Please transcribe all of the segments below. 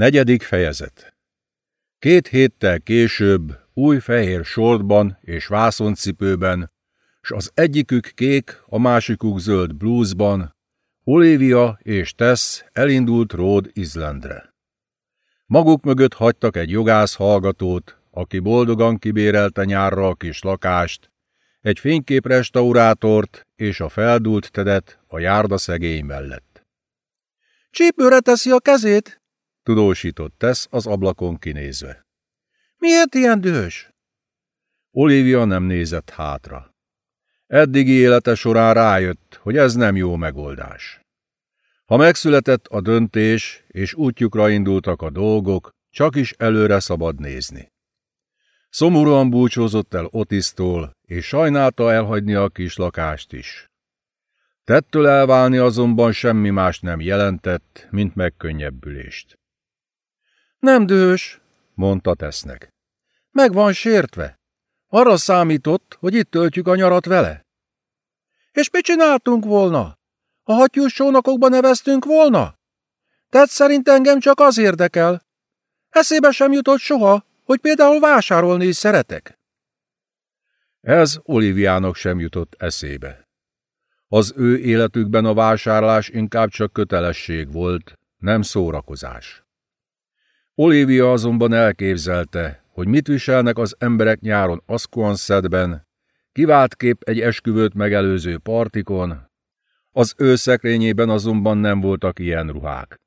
Negyedik fejezet Két héttel később, új fehér sortban és vászoncipőben, s az egyikük kék, a másikuk zöld bluesban, Olivia és Tess elindult Rhode Islandre. Maguk mögött hagytak egy jogász hallgatót, aki boldogan kibérelte nyárra a kis lakást, egy fényképrestaurátort és a feldult tedet a járda szegély mellett. Csípőre teszi a kezét, tudósított tesz az ablakon kinézve. Miért ilyen dühös? Olivia nem nézett hátra. Eddigi élete során rájött, hogy ez nem jó megoldás. Ha megszületett a döntés, és útjukra indultak a dolgok, csak is előre szabad nézni. Szomorúan búcsúzott el Otisztól, és sajnálta elhagyni a kis lakást is. Tettől elválni azonban semmi más nem jelentett, mint megkönnyebbülést. Nem dühös, mondta Tesznek. Meg van sértve. Arra számított, hogy itt töltjük a nyarat vele. És mit csináltunk volna? A hattyús sónakokba neveztünk volna? Tehát szerint engem csak az érdekel. Eszébe sem jutott soha, hogy például vásárolni is szeretek. Ez Oliviának sem jutott eszébe. Az ő életükben a vásárlás inkább csak kötelesség volt, nem szórakozás. Olivia azonban elképzelte, hogy mit viselnek az emberek nyáron Asquanszedben, kivált kép egy esküvőt megelőző partikon, az ő szekrényében azonban nem voltak ilyen ruhák.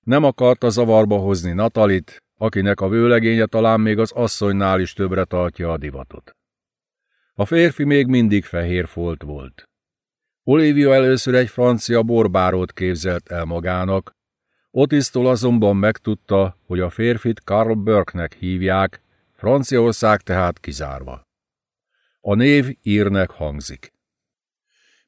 Nem akarta zavarba hozni Natalit, akinek a vőlegénye talán még az asszonynál is többre tartja a divatot. A férfi még mindig fehér folt volt. Olivia először egy francia borbárót képzelt el magának, Otisztól azonban megtudta, hogy a férfit Karl Burke-nek hívják, Franciaország tehát kizárva. A név írnek hangzik.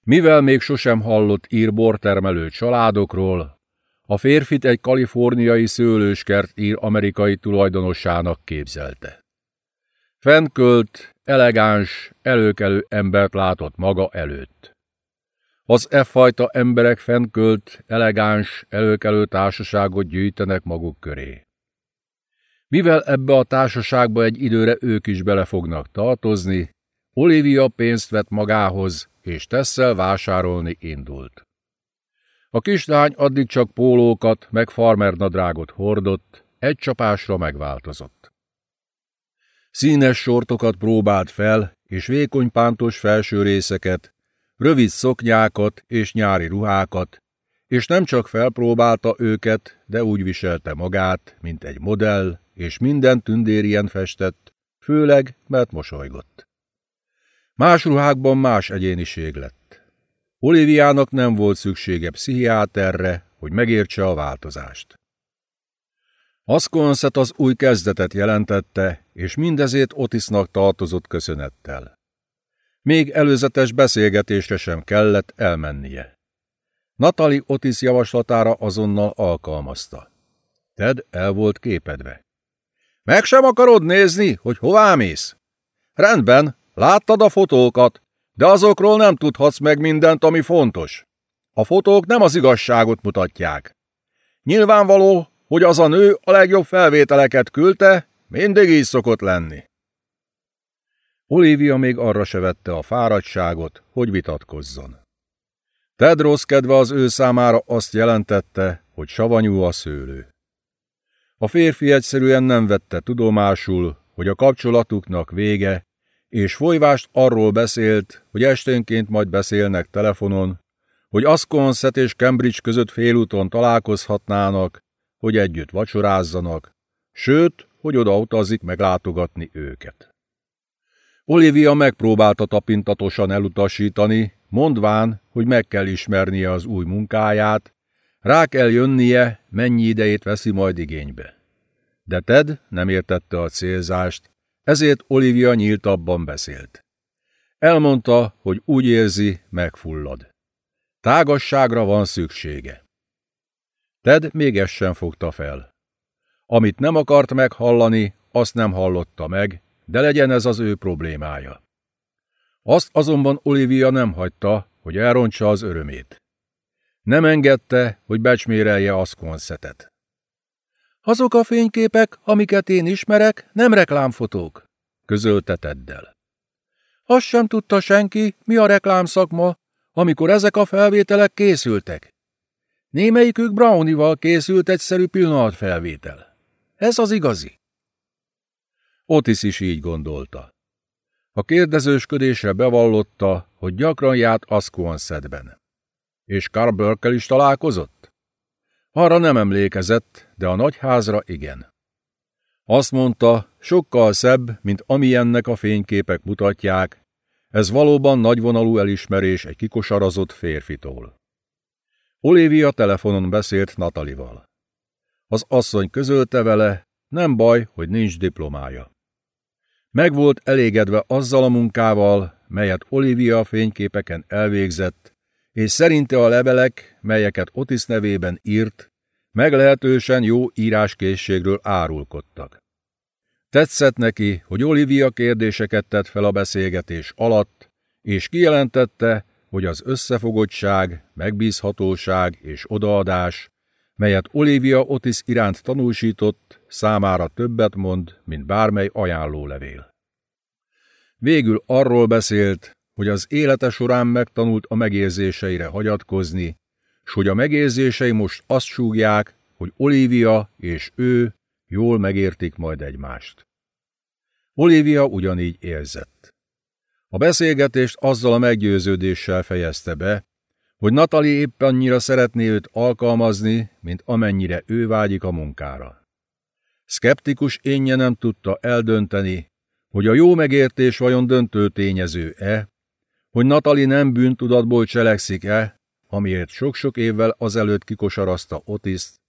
Mivel még sosem hallott írbortermelő családokról, a férfit egy kaliforniai szőlőskert ír amerikai tulajdonosának képzelte. Fentkölt, elegáns, előkelő embert látott maga előtt. Az e fajta emberek fentkölt, elegáns, előkelő társaságot gyűjtenek maguk köré. Mivel ebbe a társaságba egy időre ők is bele fognak tartozni, Olivia pénzt vett magához, és tesszel vásárolni indult. A kislány addig csak pólókat, meg farmernadrágot hordott, egy csapásra megváltozott. Színes sortokat próbált fel, és vékony pántos felső részeket, rövid szoknyákat és nyári ruhákat, és nem csak felpróbálta őket, de úgy viselte magát, mint egy modell, és minden tündérien festett, főleg, mert mosolygott. Más ruhákban más egyéniség lett. Oliviának nem volt szüksége pszichiáterre, hogy megértse a változást. Aszkonszet az új kezdetet jelentette, és mindezért Otisnak tartozott köszönettel. Még előzetes beszélgetésre sem kellett elmennie. Natali Otis javaslatára azonnal alkalmazta. Ted el volt képedve. Meg sem akarod nézni, hogy hová mész? Rendben, láttad a fotókat, de azokról nem tudhatsz meg mindent, ami fontos. A fotók nem az igazságot mutatják. Nyilvánvaló, hogy az a nő a legjobb felvételeket küldte, mindig így szokott lenni. Olivia még arra se vette a fáradtságot, hogy vitatkozzon. Tedros kedve az ő számára azt jelentette, hogy savanyú a szőlő. A férfi egyszerűen nem vette tudomásul, hogy a kapcsolatuknak vége, és folyvást arról beszélt, hogy esténként majd beszélnek telefonon, hogy Asconset és Cambridge között félúton találkozhatnának, hogy együtt vacsorázzanak, sőt, hogy oda utazik meglátogatni őket. Olivia megpróbálta tapintatosan elutasítani, mondván, hogy meg kell ismernie az új munkáját, rá kell jönnie, mennyi idejét veszi majd igénybe. De Ted nem értette a célzást, ezért Olivia nyíltabban beszélt. Elmondta, hogy úgy érzi, megfullad. Tágasságra van szüksége. Ted még ezt sem fogta fel. Amit nem akart meghallani, azt nem hallotta meg, de legyen ez az ő problémája. Azt azonban Olivia nem hagyta, hogy elrontsa az örömét. Nem engedte, hogy becsmérelje Asconszetet. Azok a fényképek, amiket én ismerek, nem reklámfotók, közölte Teddel. Azt sem tudta senki, mi a reklámszakma, amikor ezek a felvételek készültek. Némelyikük Brownival készült egyszerű pillanatfelvétel. Ez az igazi. Otis is így gondolta. A kérdezősködésre bevallotta, hogy gyakran járt Asquanszedben. És Carburkel is találkozott? Arra nem emlékezett, de a nagyházra igen. Azt mondta, sokkal szebb, mint amilyennek a fényképek mutatják, ez valóban nagyvonalú elismerés egy kikosarazott férfitól. Olivia telefonon beszélt Natalival. Az asszony közölte vele, nem baj, hogy nincs diplomája. Meg volt elégedve azzal a munkával, melyet Olivia fényképeken elvégzett, és szerinte a levelek, melyeket Otis nevében írt, meglehetősen jó íráskészségről árulkodtak. Tetszett neki, hogy Olivia kérdéseket tett fel a beszélgetés alatt, és kijelentette, hogy az összefogottság, megbízhatóság és odaadás, melyet Olivia Otis iránt tanúsított, számára többet mond, mint bármely ajánlólevél. Végül arról beszélt, hogy az élete során megtanult a megérzéseire hagyatkozni, s hogy a megérzései most azt súgják, hogy Olivia és ő jól megértik majd egymást. Olivia ugyanígy érzett. A beszélgetést azzal a meggyőződéssel fejezte be, hogy Natali épp annyira szeretné őt alkalmazni, mint amennyire ő vágyik a munkára. Skeptikus énje nem tudta eldönteni, hogy a jó megértés vajon döntő tényező-e, hogy Natali nem bűntudatból cselekszik-e, amiért sok-sok évvel azelőtt kikosarazta Otiszt,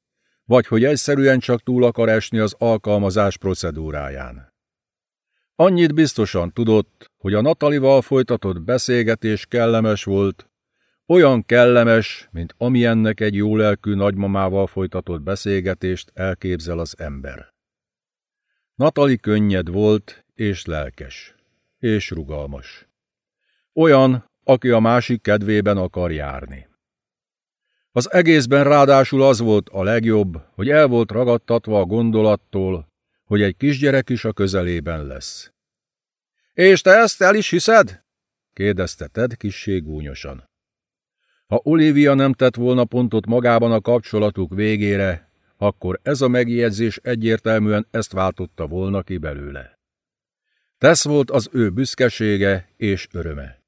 vagy hogy egyszerűen csak túl akar esni az alkalmazás procedúráján. Annyit biztosan tudott, hogy a Natalival folytatott beszélgetés kellemes volt, olyan kellemes, mint amilyennek egy jólelkű nagymamával folytatott beszélgetést elképzel az ember. Natali könnyed volt és lelkes, és rugalmas. Olyan, aki a másik kedvében akar járni. Az egészben ráadásul az volt a legjobb, hogy el volt ragadtatva a gondolattól, hogy egy kisgyerek is a közelében lesz. És te ezt el is hiszed? kérdezte Ted kissé gúnyosan. Ha Olivia nem tett volna pontot magában a kapcsolatuk végére, akkor ez a megjegyzés egyértelműen ezt váltotta volna ki belőle. Tesz volt az ő büszkesége és öröme.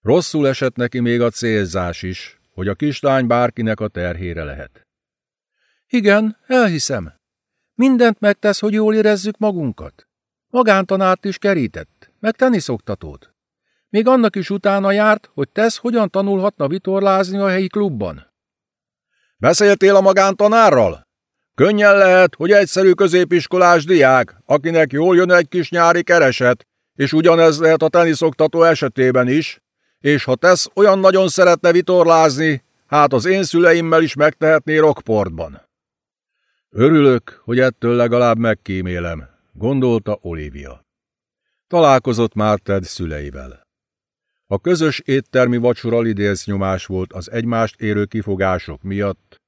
Rosszul esett neki még a célzás is, hogy a kislány bárkinek a terhére lehet. Igen, elhiszem. Mindent megtesz, hogy jól érezzük magunkat. Magántanárt is kerített, meg teniszoktatót. Még annak is utána járt, hogy tesz hogyan tanulhatna vitorlázni a helyi klubban. Beszéltél a magántanárral? Könnyen lehet, hogy egyszerű középiskolás diák, akinek jól jön egy kis nyári kereset, és ugyanez lehet a teniszoktató esetében is, és ha tesz olyan nagyon szeretne vitorlázni, hát az én szüleimmel is megtehetné rockportban. Örülök, hogy ettől legalább megkímélem, gondolta Olivia. Találkozott már Ted szüleivel. A közös éttermi vacsora lidélsz nyomás volt az egymást érő kifogások miatt,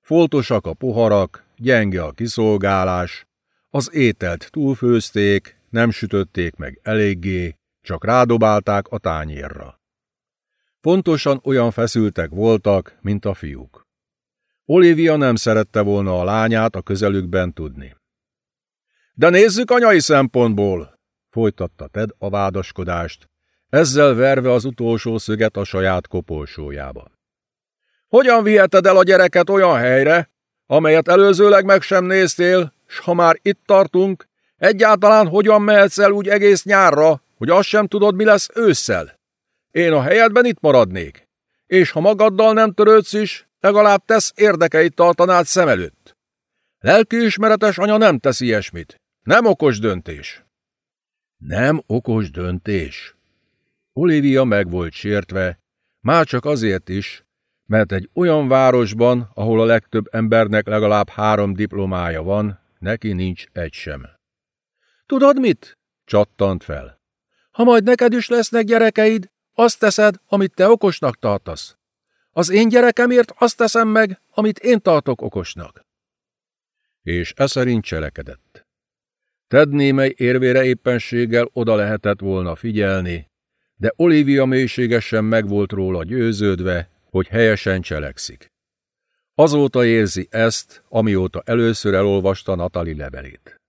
foltosak a poharak, gyenge a kiszolgálás, az ételt túlfőzték, nem sütötték meg eléggé, csak rádobálták a tányérra. Pontosan olyan feszültek voltak, mint a fiúk. Olivia nem szerette volna a lányát a közelükben tudni. De nézzük anyai szempontból, folytatta Ted a vádaskodást, ezzel verve az utolsó szöget a saját kopolsójába. Hogyan viheted el a gyereket olyan helyre, amelyet előzőleg meg sem néztél, s ha már itt tartunk, egyáltalán hogyan mehetsz el úgy egész nyárra, hogy azt sem tudod, mi lesz ősszel? Én a helyedben itt maradnék, és ha magaddal nem törődsz is, legalább tesz érdekeit tartanád szem előtt. Lelkiismeretes anya nem tesz ilyesmit. Nem okos döntés. Nem okos döntés. Olivia meg volt sértve, már csak azért is, mert egy olyan városban, ahol a legtöbb embernek legalább három diplomája van, neki nincs egy sem. Tudod mit? csattant fel. Ha majd neked is lesznek gyerekeid, azt teszed, amit te okosnak tartasz. Az én gyerekemért azt teszem meg, amit én tartok okosnak. És e szerint cselekedett. Ted némely érvére éppenséggel oda lehetett volna figyelni, de Olivia mélységesen meg volt róla győződve, hogy helyesen cselekszik. Azóta érzi ezt, amióta először elolvasta Natali levelét.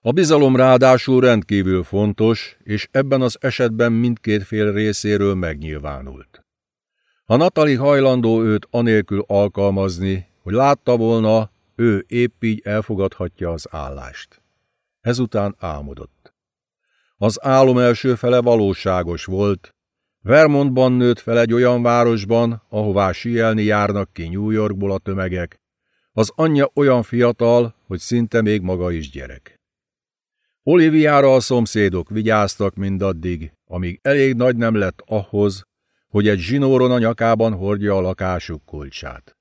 A bizalom ráadásul rendkívül fontos, és ebben az esetben mindkét fél részéről megnyilvánult. Ha Natali hajlandó őt anélkül alkalmazni, hogy látta volna, ő épp így elfogadhatja az állást. Ezután álmodott. Az álom első fele valóságos volt. Vermontban nőtt fel egy olyan városban, ahová síelni járnak ki New Yorkból a tömegek. Az anyja olyan fiatal, hogy szinte még maga is gyerek. Oliviára a szomszédok vigyáztak mindaddig, amíg elég nagy nem lett ahhoz, hogy egy zsinóron a nyakában hordja a lakásuk kulcsát.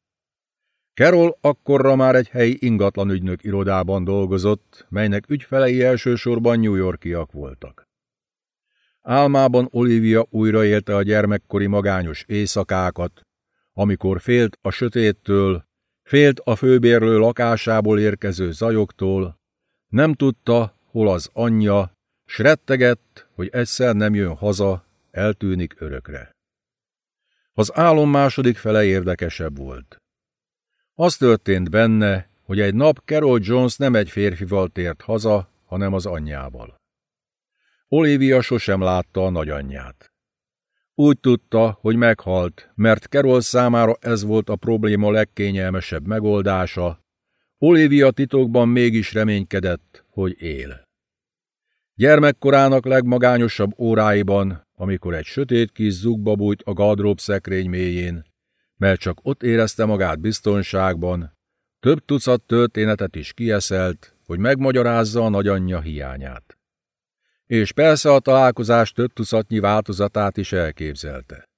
Carol akkorra már egy helyi ingatlanügynök irodában dolgozott, melynek ügyfelei elsősorban New Yorkiak voltak. Álmában Olivia újraélte a gyermekkori magányos éjszakákat, amikor félt a sötéttől, félt a főbérlő lakásából érkező zajoktól, nem tudta, hol az anyja, s rettegett, hogy egyszer nem jön haza, eltűnik örökre. Az álom második fele érdekesebb volt. Az történt benne, hogy egy nap Carol Jones nem egy férfival tért haza, hanem az anyjával. Olivia sosem látta a nagyanyját. Úgy tudta, hogy meghalt, mert Carol számára ez volt a probléma legkényelmesebb megoldása, Olivia titokban mégis reménykedett, hogy él. Gyermekkorának legmagányosabb óráiban, amikor egy sötét kis zugba bújt a gardrób szekrény mélyén, mert csak ott érezte magát biztonságban, több tucat történetet is kieszelt, hogy megmagyarázza a nagyanyja hiányát. És persze a találkozás több tucatnyi változatát is elképzelte.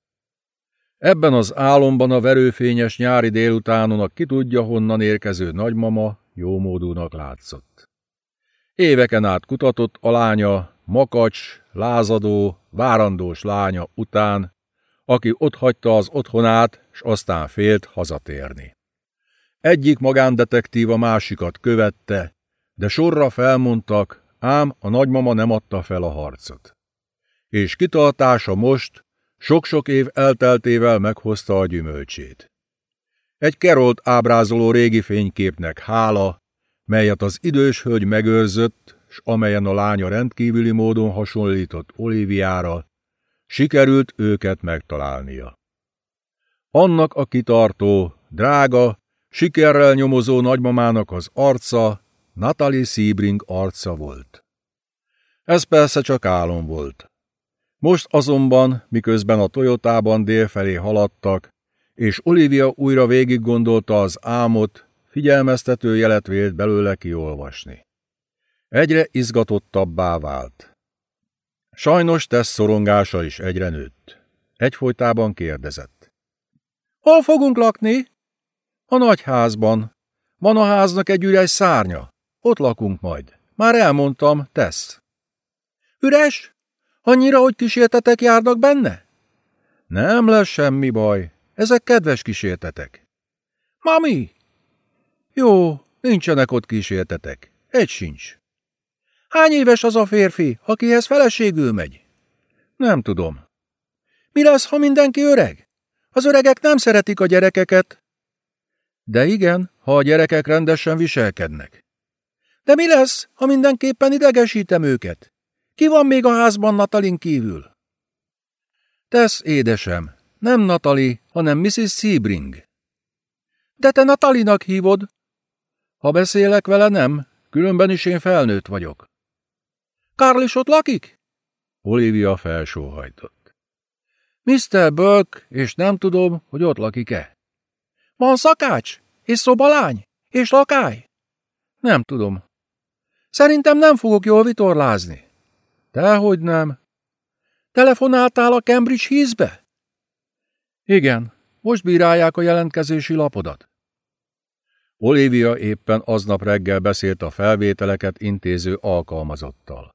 Ebben az álomban a verőfényes nyári délutánon a ki tudja honnan érkező nagymama jómódúnak látszott. Éveken át kutatott a lánya, makacs, lázadó, várandós lánya után, aki otthagyta az otthonát, s aztán félt hazatérni. Egyik magándetektív a másikat követte, de sorra felmondtak, ám a nagymama nem adta fel a harcot. És kitartása most, sok-sok év elteltével meghozta a gyümölcsét. Egy kerolt ábrázoló régi fényképnek hála, melyet az idős hölgy megőrzött, s amelyen a lánya rendkívüli módon hasonlított Oliviára, sikerült őket megtalálnia. Annak a kitartó, drága, sikerrel nyomozó nagymamának az arca Natalie Sebring arca volt. Ez persze csak álom volt. Most azonban, miközben a Toyotában délfelé haladtak, és Olivia újra végig gondolta az álmot, figyelmeztető jelet vélt belőle kiolvasni. Egyre izgatottabbá vált. Sajnos tesz szorongása is egyre nőtt. Egyfolytában kérdezett. Hol fogunk lakni? A nagyházban. Van a háznak egy üres szárnya. Ott lakunk majd. Már elmondtam, tesz. Üres? Annyira, hogy kísértetek járnak benne? Nem lesz semmi baj. Ezek kedves kísértetek. Mami! Jó, nincsenek ott kísértetek. Egy sincs. Hány éves az a férfi, akihez feleségül megy? Nem tudom. Mi lesz, ha mindenki öreg? Az öregek nem szeretik a gyerekeket. De igen, ha a gyerekek rendesen viselkednek. De mi lesz, ha mindenképpen idegesítem őket? Ki van még a házban Natalin kívül? Tesz, édesem, nem Natali, hanem Mrs. Sebring. De te Natalinak hívod? Ha beszélek vele, nem, különben is én felnőtt vagyok. Karl is ott lakik? Olivia felsóhajtott. Mr. Burke, és nem tudom, hogy ott lakik-e. Van szakács? És szobalány? És lakály? Nem tudom. Szerintem nem fogok jól vitorlázni. Dehogy nem. Telefonáltál a Cambridge hízbe? Igen, most bírálják a jelentkezési lapodat. Olivia éppen aznap reggel beszélt a felvételeket intéző alkalmazottal.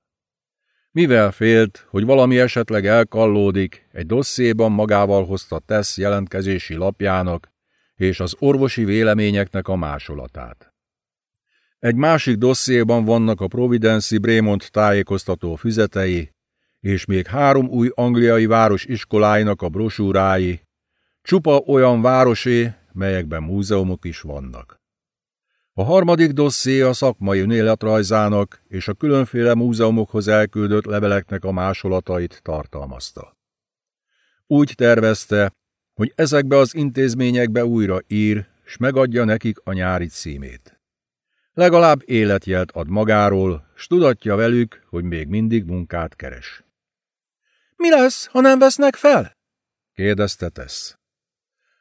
Mivel félt, hogy valami esetleg elkallódik, egy dosszéban magával hozta Tess jelentkezési lapjának és az orvosi véleményeknek a másolatát. Egy másik dossziéban vannak a Providence Brémont tájékoztató füzetei, és még három új angliai város iskoláinak a brosúrái, csupa olyan városé, melyekben múzeumok is vannak. A harmadik dosszé a szakmai önéletrajzának és a különféle múzeumokhoz elküldött leveleknek a másolatait tartalmazta. Úgy tervezte, hogy ezekbe az intézményekbe újra ír, s megadja nekik a nyári címét. Legalább életjelt ad magáról, s tudatja velük, hogy még mindig munkát keres. Mi lesz, ha nem vesznek fel? kérdezte Tess.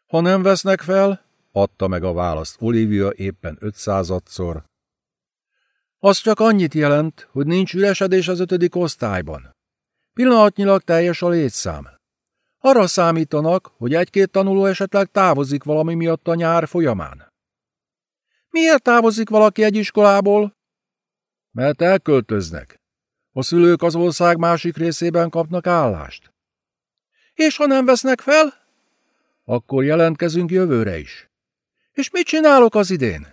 Ha nem vesznek fel, adta meg a választ Olivia éppen ötszázadszor. Az csak annyit jelent, hogy nincs üresedés az ötödik osztályban. Pillanatnyilag teljes a létszám. Arra számítanak, hogy egy-két tanuló esetleg távozik valami miatt a nyár folyamán. Miért távozik valaki egy iskolából? Mert elköltöznek. A szülők az ország másik részében kapnak állást. És ha nem vesznek fel? Akkor jelentkezünk jövőre is. És mit csinálok az idén?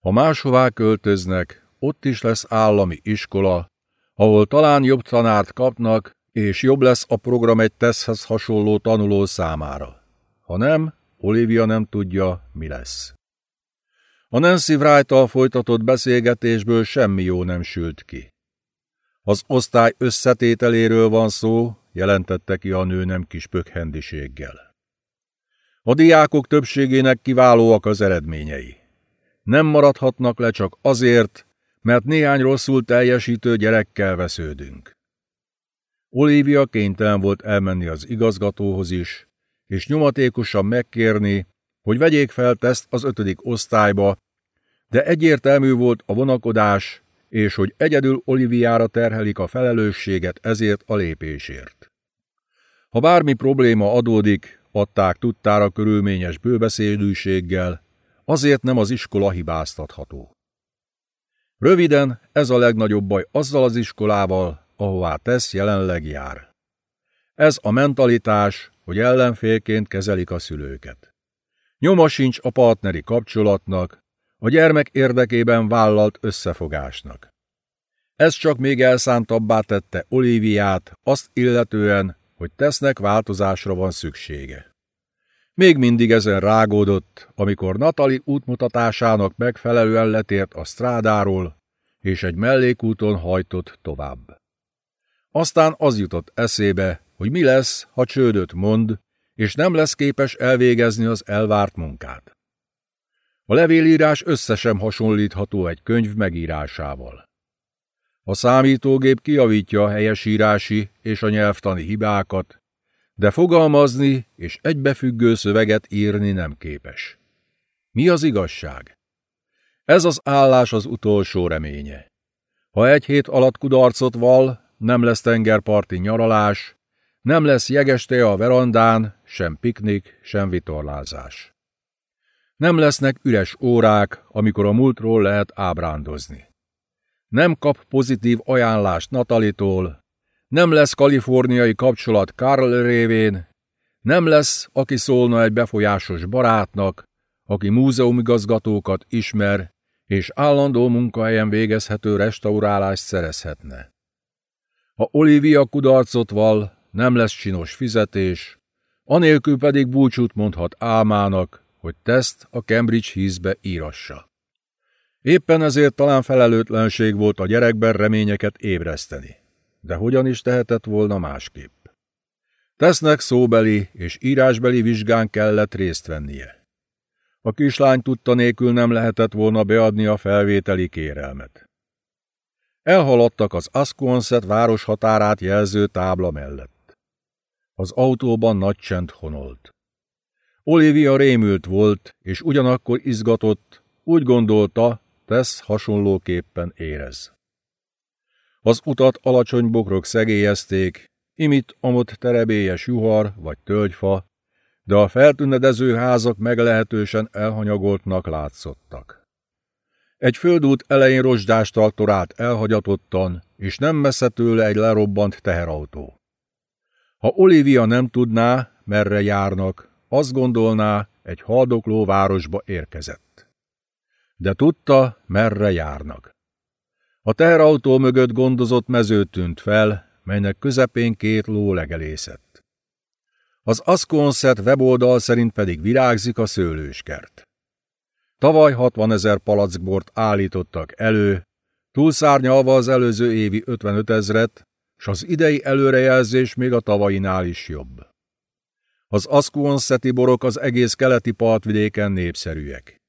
Ha máshová költöznek, ott is lesz állami iskola, ahol talán jobb tanárt kapnak, és jobb lesz a program egy teszhez hasonló tanuló számára. Ha nem, Olivia nem tudja, mi lesz. A Nancy wright folytatott beszélgetésből semmi jó nem sült ki. Az osztály összetételéről van szó, jelentette ki a nő nem kis pökhendiséggel. A diákok többségének kiválóak az eredményei. Nem maradhatnak le csak azért, mert néhány rosszul teljesítő gyerekkel vesződünk. Olivia kénytelen volt elmenni az igazgatóhoz is, és nyomatékosan megkérni, hogy vegyék fel teszt az ötödik osztályba, de egyértelmű volt a vonakodás, és hogy egyedül Oliviára terhelik a felelősséget ezért a lépésért. Ha bármi probléma adódik, adták tudtára körülményes bőbeszédűséggel, azért nem az iskola hibáztatható. Röviden, ez a legnagyobb baj azzal az iskolával, ahová tesz jelenleg jár. Ez a mentalitás, hogy ellenfélként kezelik a szülőket. Nyoma sincs a partneri kapcsolatnak, a gyermek érdekében vállalt összefogásnak. Ez csak még elszántabbá tette Oliviát, azt illetően, hogy tesznek változásra van szüksége. Még mindig ezen rágódott, amikor Natali útmutatásának megfelelően letért a strádáról, és egy mellékúton hajtott tovább. Aztán az jutott eszébe, hogy mi lesz, ha csődöt mond, és nem lesz képes elvégezni az elvárt munkát. A levélírás összesen hasonlítható egy könyv megírásával. A számítógép kiavítja a helyesírási és a nyelvtani hibákat, de fogalmazni és egybefüggő szöveget írni nem képes. Mi az igazság? Ez az állás az utolsó reménye. Ha egy hét alatt kudarcot val, nem lesz tengerparti nyaralás, nem lesz jegeste a verandán, sem piknik, sem vitorlázás. Nem lesznek üres órák, amikor a múltról lehet ábrándozni. Nem kap pozitív ajánlást Natalitól, nem lesz kaliforniai kapcsolat Carl révén, nem lesz, aki szólna egy befolyásos barátnak, aki múzeumigazgatókat ismer, és állandó munkahelyen végezhető restaurálást szerezhetne. Ha Olivia kudarcot val, nem lesz csinos fizetés, anélkül pedig búcsút mondhat álmának, hogy teszt a Cambridge hízbe írassa. Éppen ezért talán felelőtlenség volt a gyerekben reményeket ébreszteni. De hogyan is tehetett volna másképp? Tesznek szóbeli és írásbeli vizsgán kellett részt vennie. A kislány tudta nélkül nem lehetett volna beadni a felvételi kérelmet. Elhaladtak az Asquanset város határát jelző tábla mellett. Az autóban nagy csend honolt. Olivia rémült volt, és ugyanakkor izgatott, úgy gondolta, tesz hasonlóképpen érez. Az utat alacsony bokrok szegélyezték, imit amott terebélyes juhar vagy tölgyfa, de a feltűnedező házak meglehetősen elhanyagoltnak látszottak. Egy földút elején rozsdástal torált elhagyatottan, és nem messze tőle egy lerobbant teherautó. Ha Olivia nem tudná, merre járnak, azt gondolná, egy haldokló városba érkezett. De tudta, merre járnak. A teherautó mögött gondozott mező tűnt fel, melynek közepén két ló legelészett. Az Asconset weboldal szerint pedig virágzik a szőlőskert. Tavaly 60 ezer palackbort állítottak elő, túlszárnyalva az előző évi 55 ezret, s az idei előrejelzés még a tavainál is jobb. Az Asquanszeti borok az egész keleti partvidéken népszerűek.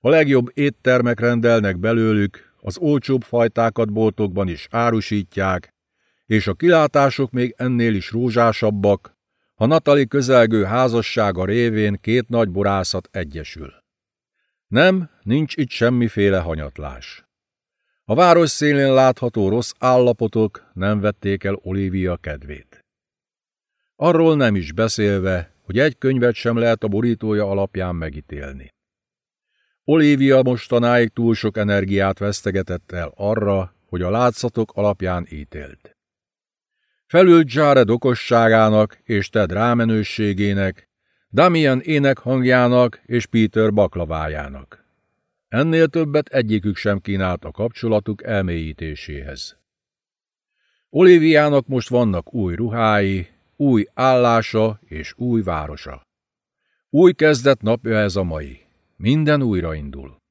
A legjobb éttermek rendelnek belőlük, az olcsóbb fajtákat boltokban is árusítják, és a kilátások még ennél is rózsásabbak, ha Natali közelgő házassága révén két nagy borászat egyesül. Nem, nincs itt semmiféle hanyatlás. A város szélén látható rossz állapotok nem vették el Olivia kedvét. Arról nem is beszélve, hogy egy könyvet sem lehet a borítója alapján megítélni. Olivia mostanáig túl sok energiát vesztegetett el arra, hogy a látszatok alapján ítélt. Felült Jared okosságának és Ted rámenőségének, Damian énekhangjának és Peter baklavájának. Ennél többet egyikük sem kínált a kapcsolatuk elmélyítéséhez. Oliviának most vannak új ruhái, új állása és új városa. Új kezdet napja ez a mai. Minden újraindul.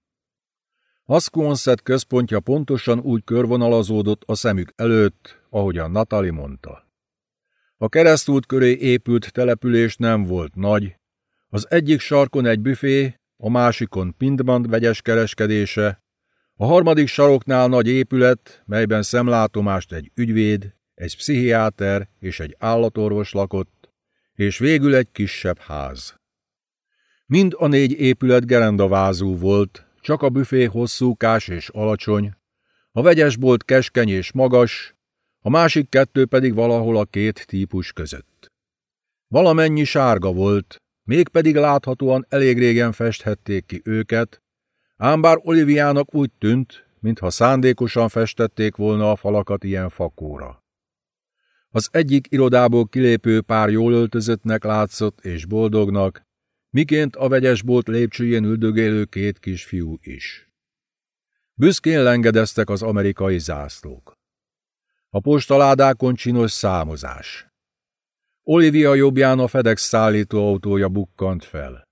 Asquanset központja pontosan úgy körvonalazódott a szemük előtt, ahogyan Natali mondta. A keresztút köré épült település nem volt nagy, az egyik sarkon egy büfé, a másikon Pindmand vegyes kereskedése, a harmadik saroknál nagy épület, melyben szemlátomást egy ügyvéd, egy pszichiáter és egy állatorvos lakott, és végül egy kisebb ház. Mind a négy épület gerendavázú volt, csak a büfé hosszúkás és alacsony, a vegyesbolt keskeny és magas, a másik kettő pedig valahol a két típus között. Valamennyi sárga volt, mégpedig láthatóan elég régen festhették ki őket, ám bár Oliviának úgy tűnt, mintha szándékosan festették volna a falakat ilyen fakóra. Az egyik irodából kilépő pár jól öltözöttnek látszott és boldognak, miként a vegyesbolt lépcsőjén üldögélő két kisfiú is. Büszkén lengedeztek az amerikai zászlók. A postaládákon csinos számozás. Olivia jobbján a FedEx szállítóautója bukkant fel.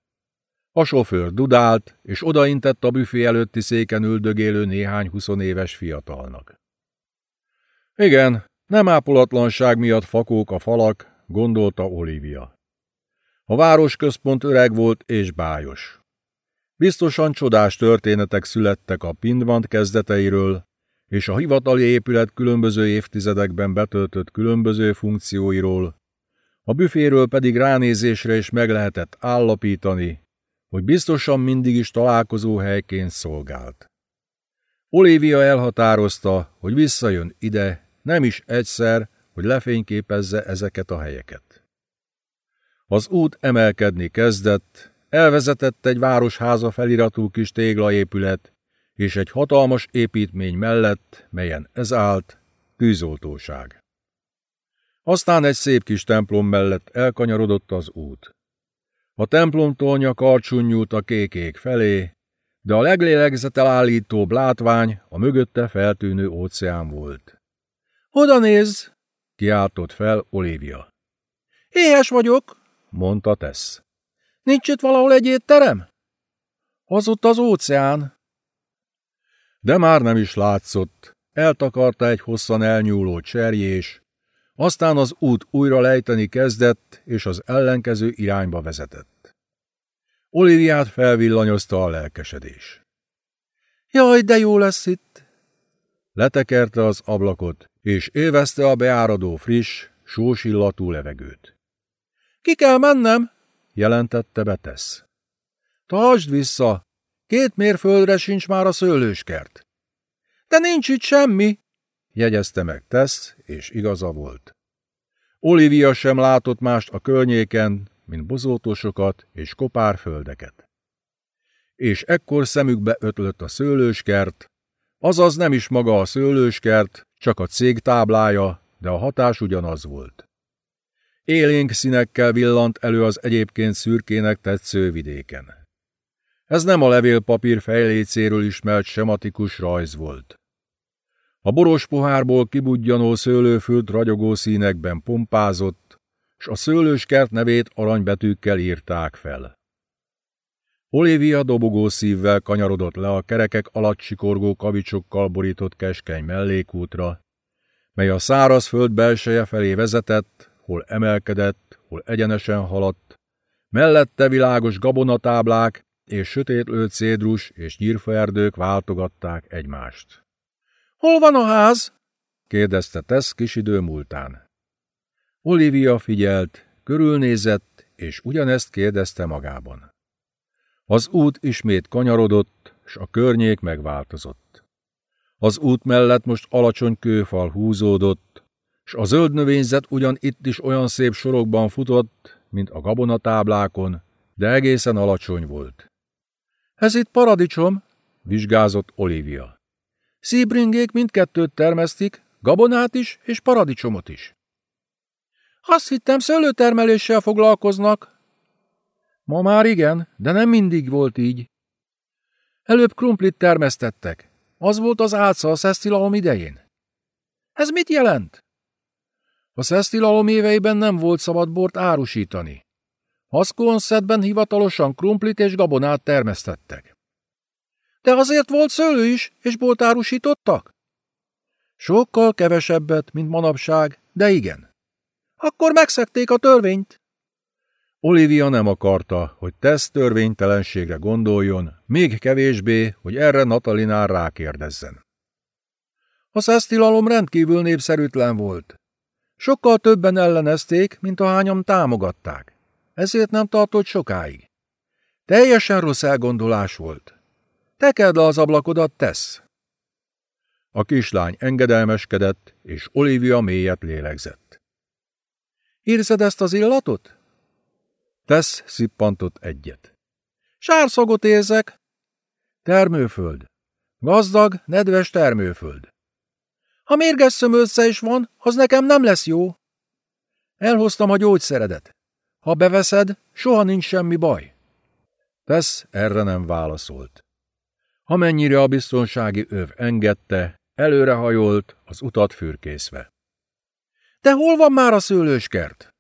A sofőr dudált, és odaintett a büfé előtti széken üldögélő néhány huszonéves fiatalnak. Igen, nem ápolatlanság miatt fakók a falak, gondolta Olivia. A városközpont öreg volt és bájos. Biztosan csodás történetek születtek a Pindmant kezdeteiről, és a hivatali épület különböző évtizedekben betöltött különböző funkcióiról, a büféről pedig ránézésre is meg lehetett állapítani, hogy biztosan mindig is találkozó helyként szolgált. Olivia elhatározta, hogy visszajön ide, nem is egyszer, hogy lefényképezze ezeket a helyeket. Az út emelkedni kezdett, elvezetett egy városháza feliratú kis téglaépület, és egy hatalmas építmény mellett, melyen ez állt, tűzoltóság. Aztán egy szép kis templom mellett elkanyarodott az út. A templom tornya karcsún nyúlt a kékék felé, de a leglélegzetelállítóbb látvány a mögötte feltűnő óceán volt. – Oda nézz! – kiáltott fel Olivia. – Éhes vagyok! – mondta Tess. – Nincs itt valahol egy étterem? – Az ott az óceán, de már nem is látszott, eltakarta egy hosszan elnyúló cserjés, aztán az út újra lejteni kezdett, és az ellenkező irányba vezetett. Oliviát felvillanyozta a lelkesedés. Jaj, de jó lesz itt! Letekerte az ablakot, és élvezte a beáradó friss, sós illatú levegőt. Ki kell mennem, jelentette Betesz. Tartsd vissza, Két mérföldre sincs már a szőlőskert. De nincs itt semmi, jegyezte meg Tess, és igaza volt. Olivia sem látott mást a környéken, mint bozótosokat és kopár földeket. És ekkor szemükbe ötlött a szőlőskert, azaz nem is maga a szőlőskert, csak a cég táblája, de a hatás ugyanaz volt. Élénk színekkel villant elő az egyébként szürkének tetsző vidéken. Ez nem a levélpapír fejlécéről ismert sematikus rajz volt. A boros pohárból kibudjanó szőlőföld ragyogó színekben pompázott, s a szőlőskert nevét aranybetűkkel írták fel. Olivia dobogó szívvel kanyarodott le a kerekek alatt sikorgó kavicsokkal borított keskeny mellékútra, mely a száraz föld belseje felé vezetett, hol emelkedett, hol egyenesen haladt, mellette világos gabonatáblák és sötétlő cédrus és nyírfaerdők váltogatták egymást. – Hol van a ház? – kérdezte Tess kis idő múltán. Olivia figyelt, körülnézett, és ugyanezt kérdezte magában. Az út ismét kanyarodott, s a környék megváltozott. Az út mellett most alacsony kőfal húzódott, s a zöld növényzet ugyan itt is olyan szép sorokban futott, mint a gabonatáblákon, de egészen alacsony volt. Ez itt paradicsom, vizsgázott Olivia. Szíbringék mindkettőt termesztik, gabonát is és paradicsomot is. Azt hittem, szőlőtermeléssel foglalkoznak. Ma már igen, de nem mindig volt így. Előbb krumplit termesztettek. Az volt az álca a szesztilalom idején. Ez mit jelent? A szesztilalom éveiben nem volt szabad bort árusítani. Haszkonszedben hivatalosan krumplit és gabonát termesztettek. De azért volt szőlő is, és bolt árusítottak? Sokkal kevesebbet, mint manapság, de igen. Akkor megszekték a törvényt. Olivia nem akarta, hogy Tess törvénytelenségre gondoljon, még kevésbé, hogy erre Natalinál rákérdezzen. A szesztilalom rendkívül népszerűtlen volt. Sokkal többen ellenezték, mint ahányan támogatták. Ezért nem tartott sokáig. Teljesen rossz elgondolás volt. Tekeld le az ablakodat, tesz. A kislány engedelmeskedett, és Olivia mélyet lélegzett. Érzed ezt az illatot? Tesz szippantott egyet. Sárszagot érzek. Termőföld. Gazdag, nedves termőföld. Ha mérges szömölsze is van, az nekem nem lesz jó. Elhoztam a gyógyszeredet. Ha beveszed, soha nincs semmi baj. Tesz erre nem válaszolt. Amennyire a biztonsági öv engedte, előrehajolt, az utat fürkészve. De hol van már a szőlőskert?